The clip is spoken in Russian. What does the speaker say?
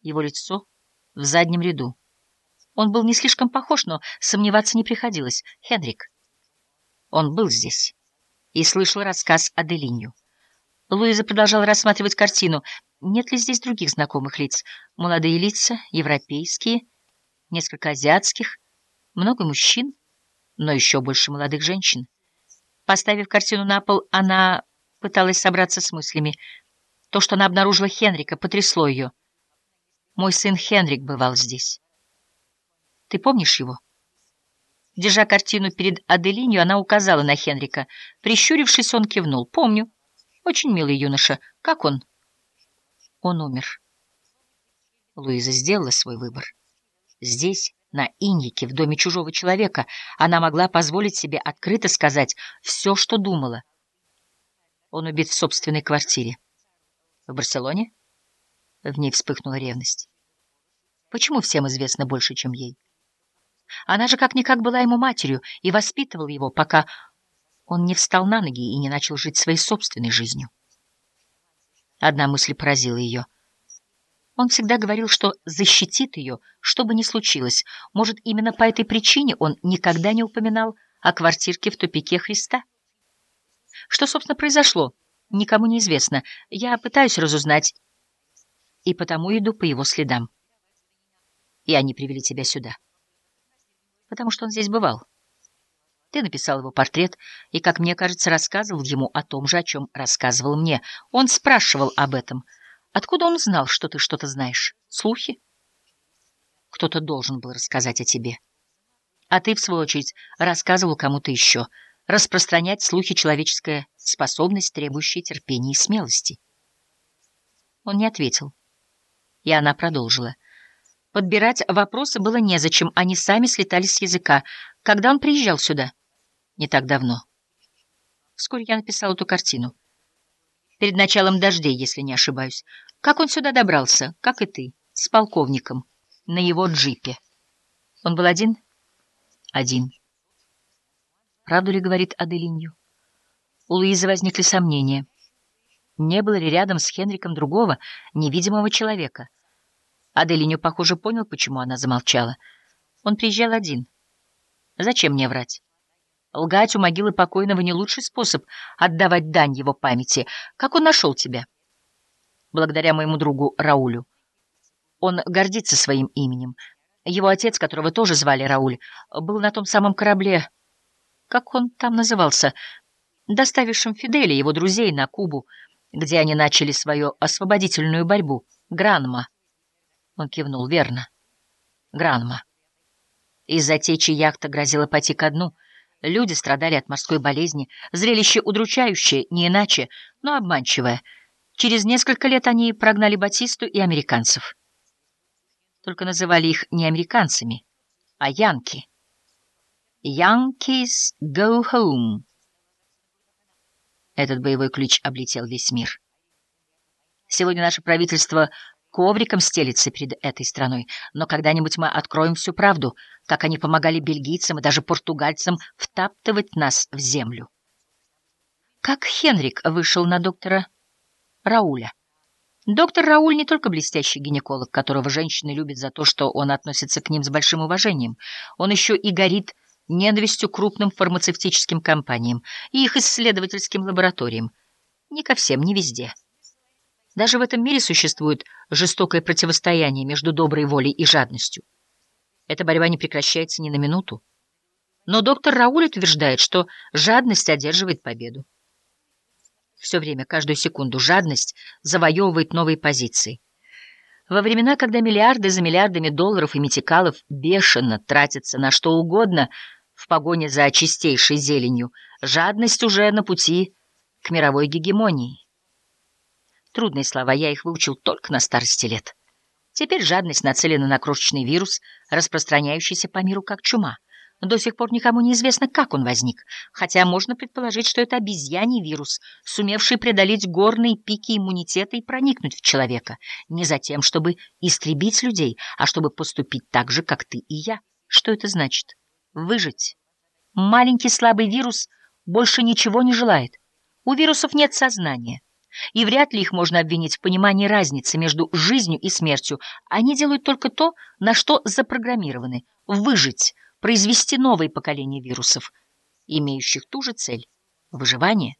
Его лицо в заднем ряду. Он был не слишком похож, но сомневаться не приходилось. Хенрик. Он был здесь и слышал рассказ Аделинью. Луиза продолжала рассматривать картину. Нет ли здесь других знакомых лиц? Молодые лица, европейские, несколько азиатских, много мужчин, но еще больше молодых женщин. Поставив картину на пол, она пыталась собраться с мыслями. То, что она обнаружила Хенрика, потрясло ее. Мой сын Хенрик бывал здесь. Ты помнишь его? Держа картину перед Аделинью, она указала на Хенрика. Прищурившись, он кивнул. Помню. Очень милый юноша. Как он? Он умер. Луиза сделала свой выбор. Здесь, на Иньяке, в доме чужого человека, она могла позволить себе открыто сказать все, что думала. Он убит в собственной квартире. В Барселоне? В ней вспыхнула ревность. Почему всем известно больше, чем ей? Она же как-никак была ему матерью и воспитывала его, пока он не встал на ноги и не начал жить своей собственной жизнью. Одна мысль поразила ее. Он всегда говорил, что защитит ее, что бы ни случилось. Может, именно по этой причине он никогда не упоминал о квартирке в тупике Христа? Что, собственно, произошло, никому не известно. Я пытаюсь разузнать, и потому иду по его следам. И они привели тебя сюда. Потому что он здесь бывал. Ты написал его портрет и, как мне кажется, рассказывал ему о том же, о чем рассказывал мне. Он спрашивал об этом. Откуда он знал, что ты что-то знаешь? Слухи? Кто-то должен был рассказать о тебе. А ты, в свою очередь, рассказывал кому-то еще. Распространять слухи — человеческая способность, требующая терпения и смелости. Он не ответил. И она продолжила. Подбирать вопросы было незачем, они сами слетали с языка. Когда он приезжал сюда? Не так давно. Вскоре я написал эту картину. Перед началом дождей, если не ошибаюсь. Как он сюда добрался, как и ты, с полковником, на его джипе. Он был один? Один. Правду ли говорит Аделинью? У Луизы возникли сомнения. Не было ли рядом с Хенриком другого, невидимого человека? Аделинью, похоже, понял, почему она замолчала. Он приезжал один. Зачем мне врать? Лгать у могилы покойного не лучший способ отдавать дань его памяти. Как он нашел тебя? Благодаря моему другу Раулю. Он гордится своим именем. Его отец, которого тоже звали Рауль, был на том самом корабле, как он там назывался, доставившим Фиделя и его друзей на Кубу, где они начали свою освободительную борьбу. Гранма. Он кивнул. Верно. Гранма. Из-за течи яхта грозила пойти ко дну — Люди страдали от морской болезни, зрелище удручающее, не иначе, но обманчивое. Через несколько лет они прогнали Батисту и американцев. Только называли их не американцами, а янки. «Yankees go home». Этот боевой ключ облетел весь мир. Сегодня наше правительство ковриком стелится перед этой страной, но когда-нибудь мы откроем всю правду, как они помогали бельгийцам и даже португальцам втаптывать нас в землю. Как Хенрик вышел на доктора Рауля. Доктор Рауль не только блестящий гинеколог, которого женщины любят за то, что он относится к ним с большим уважением, он еще и горит ненавистью крупным фармацевтическим компаниям и их исследовательским лабораториям. Не ко всем, не везде. Даже в этом мире существует жестокое противостояние между доброй волей и жадностью. Эта борьба не прекращается ни на минуту. Но доктор Рауль утверждает, что жадность одерживает победу. Все время, каждую секунду жадность завоевывает новые позиции. Во времена, когда миллиарды за миллиардами долларов и метикалов бешено тратятся на что угодно в погоне за чистейшей зеленью, жадность уже на пути к мировой гегемонии. Трудные слова, я их выучил только на старости лет. Теперь жадность нацелена на крошечный вирус, распространяющийся по миру как чума. До сих пор никому не известно, как он возник, хотя можно предположить, что это обезьяний вирус, сумевший преодолеть горные пики иммунитета и проникнуть в человека, не за тем, чтобы истребить людей, а чтобы поступить так же, как ты и я. Что это значит? Выжить. Маленький слабый вирус больше ничего не желает. У вирусов нет сознания. И вряд ли их можно обвинить в понимании разницы между жизнью и смертью. Они делают только то, на что запрограммированы — выжить, произвести новые поколения вирусов, имеющих ту же цель — выживание.